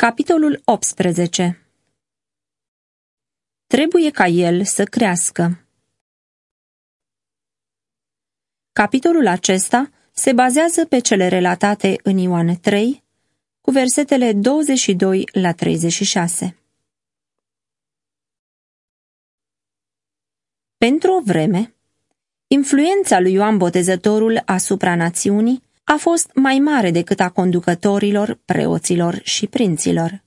Capitolul 18 Trebuie ca el să crească. Capitolul acesta se bazează pe cele relatate în Ioan 3, cu versetele 22 la 36. Pentru o vreme, influența lui Ioan Botezătorul asupra națiunii a fost mai mare decât a conducătorilor, preoților și prinților.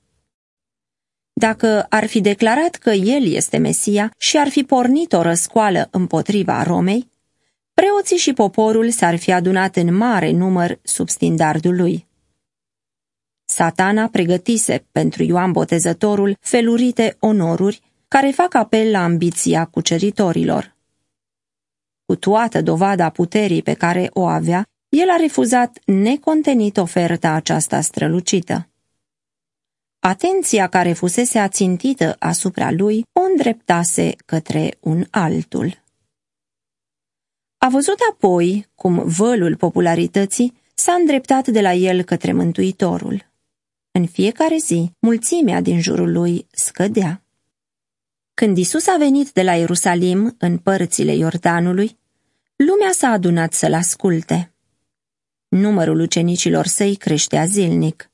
Dacă ar fi declarat că el este Mesia și ar fi pornit o răscoală împotriva Romei, preoții și poporul s-ar fi adunat în mare număr sub standardul lui. Satana pregătise pentru Ioan Botezătorul felurite onoruri care fac apel la ambiția cuceritorilor. Cu toată dovada puterii pe care o avea, el a refuzat necontenit oferta aceasta strălucită. Atenția care fusese ațintită asupra lui o îndreptase către un altul. A văzut apoi cum vălul popularității s-a îndreptat de la el către Mântuitorul. În fiecare zi, mulțimea din jurul lui scădea. Când Isus a venit de la Ierusalim în părțile Iordanului, lumea s-a adunat să-l asculte. Numărul ucenicilor săi creștea zilnic.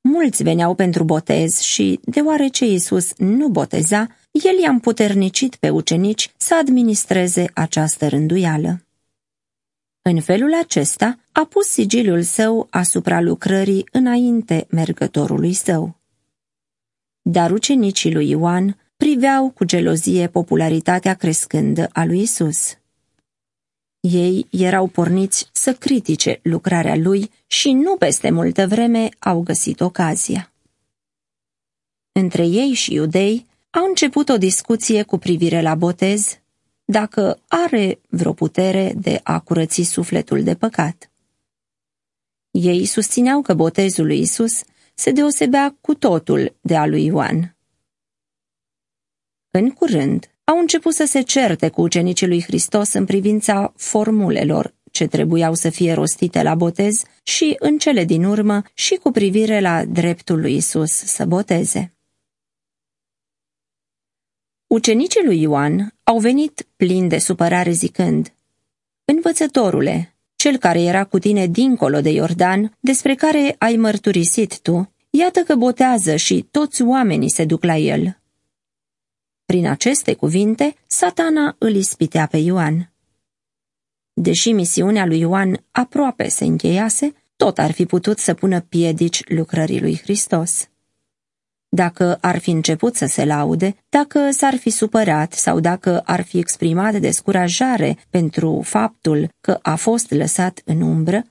Mulți veneau pentru botez și, deoarece Iisus nu boteza, el i-a împuternicit pe ucenici să administreze această rânduială. În felul acesta a pus sigiliul său asupra lucrării înainte mergătorului său. Dar ucenicii lui Ioan priveau cu gelozie popularitatea crescândă a lui Isus. Ei erau porniți să critique lucrarea lui și nu peste multă vreme au găsit ocazia. Între ei și iudei a început o discuție cu privire la botez, dacă are vreo putere de a curăți sufletul de păcat. Ei susțineau că botezul lui Isus se deosebea cu totul de a lui Ioan. În curând, au început să se certe cu ucenicii lui Hristos în privința formulelor ce trebuiau să fie rostite la botez și, în cele din urmă, și cu privire la dreptul lui Isus să boteze. Ucenicii lui Ioan au venit plini de supărare zicând, Învățătorule, cel care era cu tine dincolo de Iordan, despre care ai mărturisit tu, iată că botează și toți oamenii se duc la el. Prin aceste cuvinte, satana îl ispitea pe Ioan. Deși misiunea lui Ioan aproape se încheiase, tot ar fi putut să pună piedici lucrării lui Hristos. Dacă ar fi început să se laude, dacă s-ar fi supărat sau dacă ar fi exprimat descurajare pentru faptul că a fost lăsat în umbră,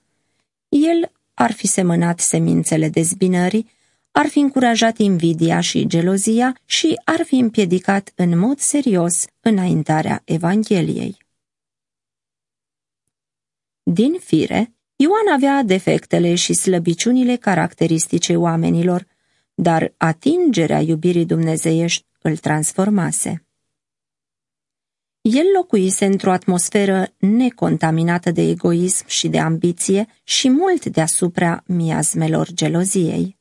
el ar fi semănat semințele dezbinării ar fi încurajat invidia și gelozia și ar fi împiedicat în mod serios înaintarea Evangheliei. Din fire, Ioan avea defectele și slăbiciunile caracteristice oamenilor, dar atingerea iubirii dumnezeiești îl transformase. El locuise într-o atmosferă necontaminată de egoism și de ambiție și mult deasupra miasmelor geloziei.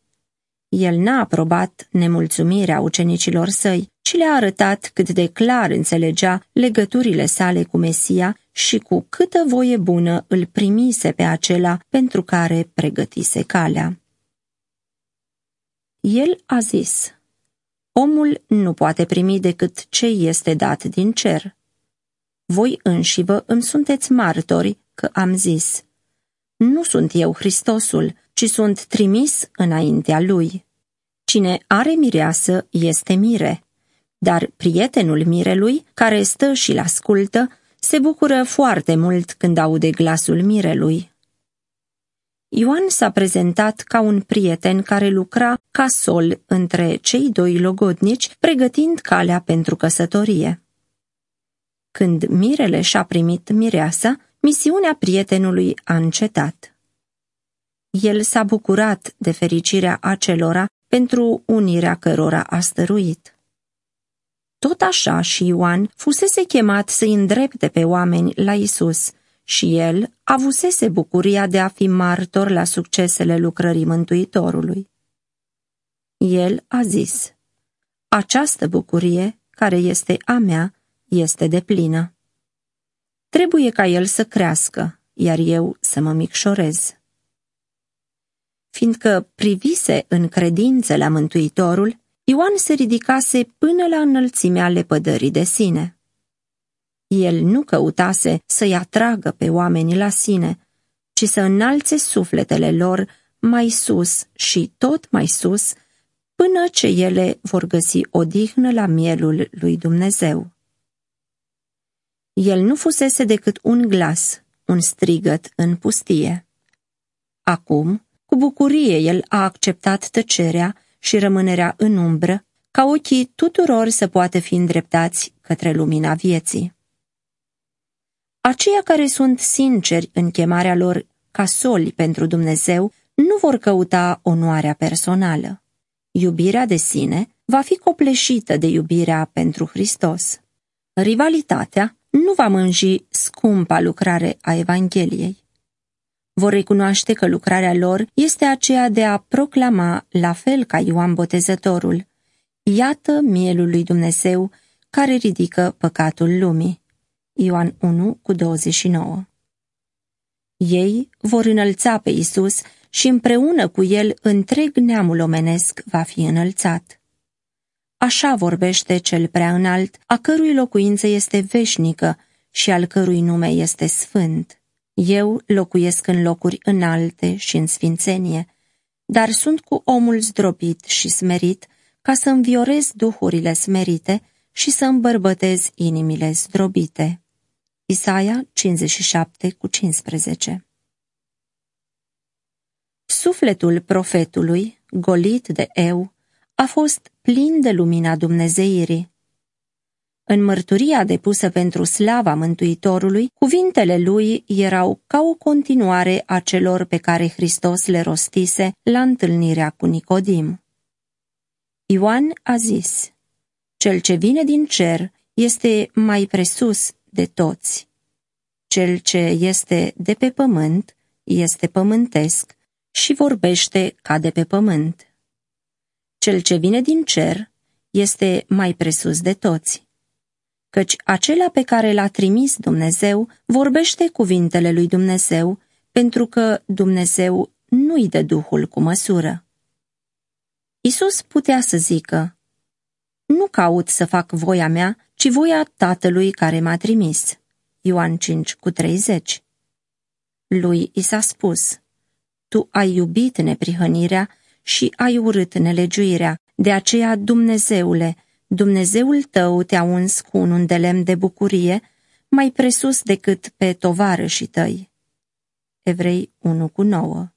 El n-a aprobat nemulțumirea ucenicilor săi, ci le-a arătat cât de clar înțelegea legăturile sale cu Mesia și cu câtă voie bună îl primise pe acela pentru care pregătise calea. El a zis, Omul nu poate primi decât ce este dat din cer. Voi înși vă îmi sunteți martori că am zis, Nu sunt eu Hristosul, ci sunt trimis înaintea lui. Cine are mireasă este mire, dar prietenul mirelui, care stă și-l ascultă, se bucură foarte mult când aude glasul mirelui. Ioan s-a prezentat ca un prieten care lucra ca sol între cei doi logodnici, pregătind calea pentru căsătorie. Când mirele și-a primit mireasa, misiunea prietenului a încetat. El s-a bucurat de fericirea acelora pentru unirea cărora a stăruit. Tot așa și Ioan fusese chemat să-i îndrepte pe oameni la Isus și el avusese bucuria de a fi martor la succesele lucrării Mântuitorului. El a zis, Această bucurie, care este a mea, este de plină. Trebuie ca el să crească, iar eu să mă micșorez. Fiindcă privise în credință la Mântuitorul, Ioan se ridicase până la înălțimea lepădării de sine. El nu căutase să-i atragă pe oameni la sine, ci să înalțe sufletele lor mai sus și tot mai sus, până ce ele vor găsi odihnă la mielul lui Dumnezeu. El nu fusese decât un glas, un strigăt în pustie. Acum, cu bucurie, el a acceptat tăcerea și rămânerea în umbră, ca ochii tuturor să poată fi îndreptați către lumina vieții. Aceia care sunt sinceri în chemarea lor ca soli pentru Dumnezeu nu vor căuta onoarea personală. Iubirea de sine va fi copleșită de iubirea pentru Hristos. Rivalitatea nu va mânji scumpa lucrare a Evangheliei. Vor recunoaște că lucrarea lor este aceea de a proclama, la fel ca Ioan Botezătorul, Iată mielul lui Dumnezeu care ridică păcatul lumii. Ioan 1 cu 29 Ei vor înălța pe Isus și împreună cu el întreg neamul omenesc va fi înălțat. Așa vorbește cel prea înalt, a cărui locuință este veșnică și al cărui nume este sfânt. Eu locuiesc în locuri înalte și în sfințenie, dar sunt cu omul zdrobit și smerit, ca să înviorez duhurile smerite și să îmbărbătez inimile zdrobite. Isaia 57 cu 15 Sufletul profetului, golit de eu, a fost plin de lumina Dumnezeirii. În mărturia depusă pentru slava Mântuitorului, cuvintele lui erau ca o continuare a celor pe care Hristos le rostise la întâlnirea cu Nicodim. Ioan a zis, Cel ce vine din cer este mai presus de toți. Cel ce este de pe pământ este pământesc și vorbește ca de pe pământ. Cel ce vine din cer este mai presus de toți, căci acela pe care l-a trimis Dumnezeu vorbește cuvintele lui Dumnezeu, pentru că Dumnezeu nu-i dă Duhul cu măsură. Isus putea să zică, Nu caut să fac voia mea, ci voia Tatălui care m-a trimis. Ioan 5 cu 30 Lui i s-a spus, Tu ai iubit neprihănirea și ai urât nelegiuirea, de aceea, Dumnezeule, Dumnezeul tău te-a uns cu un undelem de bucurie, mai presus decât pe tovarășii tăi. Evrei 1 cu 9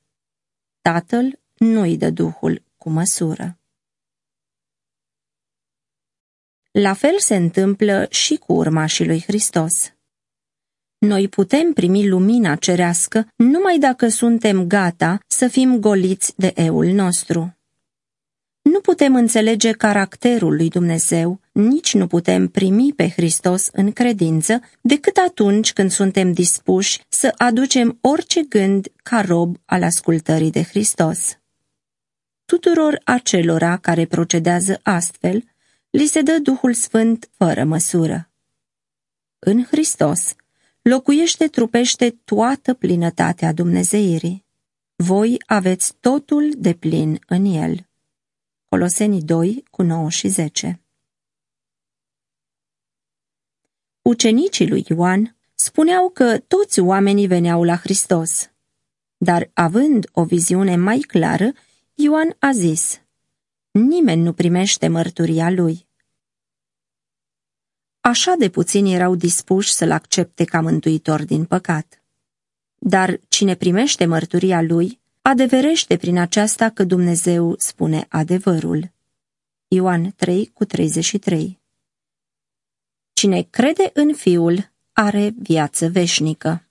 Tatăl nu-i dă Duhul cu măsură. La fel se întâmplă și cu urmașii lui Hristos. Noi putem primi lumina cerească numai dacă suntem gata să fim goliți de eul nostru. Nu putem înțelege caracterul lui Dumnezeu, nici nu putem primi pe Hristos în credință, decât atunci când suntem dispuși să aducem orice gând ca rob al ascultării de Hristos. Tuturor acelora care procedează astfel, li se dă Duhul Sfânt fără măsură. În Hristos locuiește trupește toată plinătatea Dumnezeirii. Voi aveți totul de plin în el. Colosenii 2 cu 9 și 10 Ucenicii lui Ioan spuneau că toți oamenii veneau la Hristos, dar având o viziune mai clară, Ioan a zis, nimeni nu primește mărturia lui. Așa de puțini erau dispuși să-l accepte ca mântuitor din păcat. Dar cine primește mărturia lui, adeverește prin aceasta că Dumnezeu spune adevărul. Ioan 3 cu 33 Cine crede în Fiul are viață veșnică.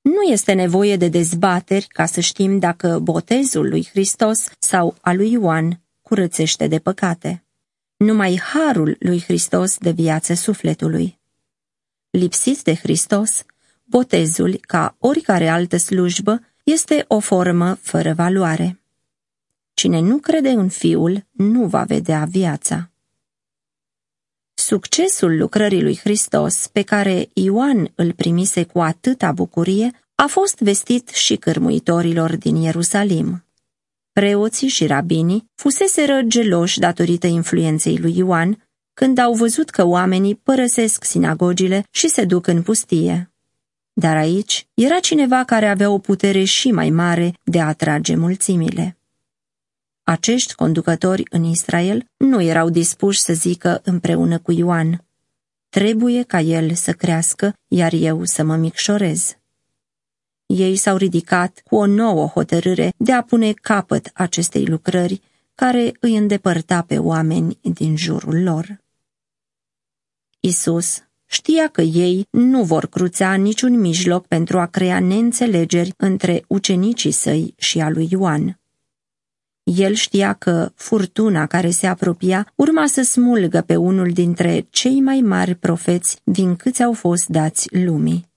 Nu este nevoie de dezbateri ca să știm dacă botezul lui Hristos sau al lui Ioan curățește de păcate. Numai harul lui Hristos de viață sufletului. Lipsit de Hristos, botezul, ca oricare altă slujbă, este o formă fără valoare. Cine nu crede în Fiul nu va vedea viața. Succesul lucrării lui Hristos, pe care Ioan îl primise cu atâta bucurie, a fost vestit și cârmuitorilor din Ierusalim. Preoții și rabinii fuseseră geloși datorită influenței lui Ioan, când au văzut că oamenii părăsesc sinagogile și se duc în pustie. Dar aici era cineva care avea o putere și mai mare de a atrage mulțimile. Acești conducători în Israel nu erau dispuși să zică împreună cu Ioan, trebuie ca el să crească, iar eu să mă micșorez. Ei s-au ridicat cu o nouă hotărâre de a pune capăt acestei lucrări care îi îndepărta pe oameni din jurul lor. Isus știa că ei nu vor cruța niciun mijloc pentru a crea neînțelegeri între ucenicii săi și a lui Ioan. El știa că furtuna care se apropia urma să smulgă pe unul dintre cei mai mari profeți din câți au fost dați lumii.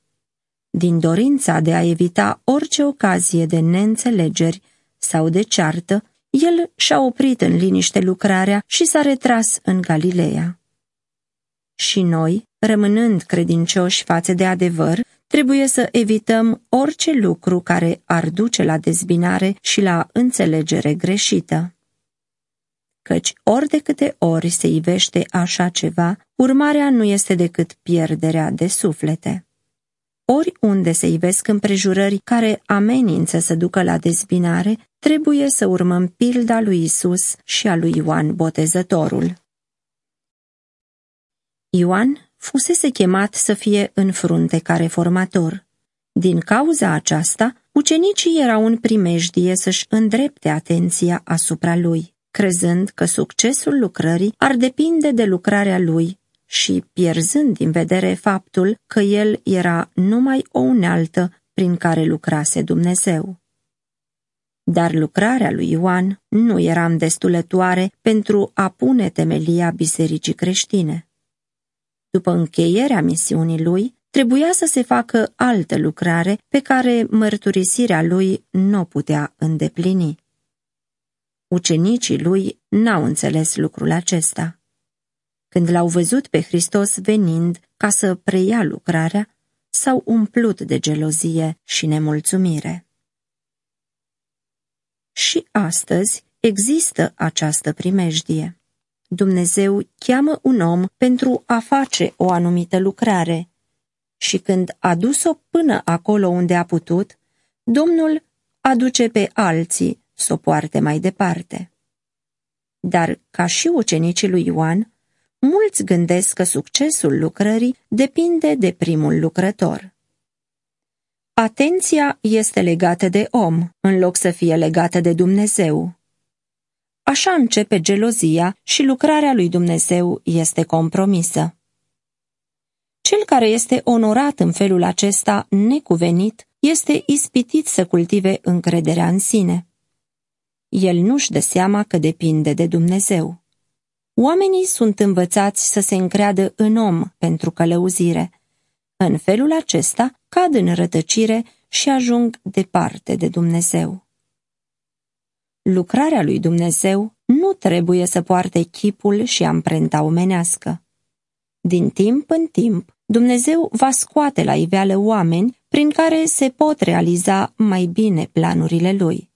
Din dorința de a evita orice ocazie de neînțelegeri sau de ceartă, el și-a oprit în liniște lucrarea și s-a retras în Galileea. Și noi, rămânând credincioși față de adevăr, trebuie să evităm orice lucru care ar duce la dezbinare și la înțelegere greșită. Căci ori de câte ori se ivește așa ceva, urmarea nu este decât pierderea de suflete. Oriunde se ivesc împrejurări care amenință să ducă la dezbinare, trebuie să urmăm pilda lui Isus și a lui Ioan Botezătorul. Ioan fusese chemat să fie în frunte ca reformator. Din cauza aceasta, ucenicii erau în primejdie să-și îndrepte atenția asupra lui, crezând că succesul lucrării ar depinde de lucrarea lui și pierzând din vedere faptul că el era numai o unealtă prin care lucrase Dumnezeu. Dar lucrarea lui Ioan nu era îndestulătoare pentru a pune temelia bisericii creștine. După încheierea misiunii lui, trebuia să se facă altă lucrare pe care mărturisirea lui nu putea îndeplini. Ucenicii lui n-au înțeles lucrul acesta. Când l-au văzut pe Hristos venind ca să preia lucrarea, s-au umplut de gelozie și nemulțumire. Și astăzi există această primejdie. Dumnezeu cheamă un om pentru a face o anumită lucrare și când a dus-o până acolo unde a putut, Domnul aduce pe alții să o poarte mai departe. Dar, ca și ucenicii lui Ioan, mulți gândesc că succesul lucrării depinde de primul lucrător. Atenția este legată de om, în loc să fie legată de Dumnezeu. Așa începe gelozia și lucrarea lui Dumnezeu este compromisă. Cel care este onorat în felul acesta necuvenit este ispitit să cultive încrederea în sine. El nu-și dă seama că depinde de Dumnezeu. Oamenii sunt învățați să se încreadă în om pentru călăuzire. În felul acesta cad în rătăcire și ajung departe de Dumnezeu. Lucrarea lui Dumnezeu nu trebuie să poarte chipul și amprenta omenească. Din timp în timp, Dumnezeu va scoate la iveală oameni prin care se pot realiza mai bine planurile lui.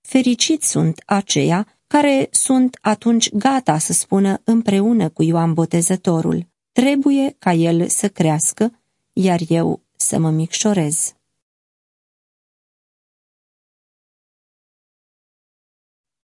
Fericiți sunt aceia care sunt atunci gata să spună împreună cu Ioan Botezătorul, trebuie ca el să crească, iar eu să mă micșorez.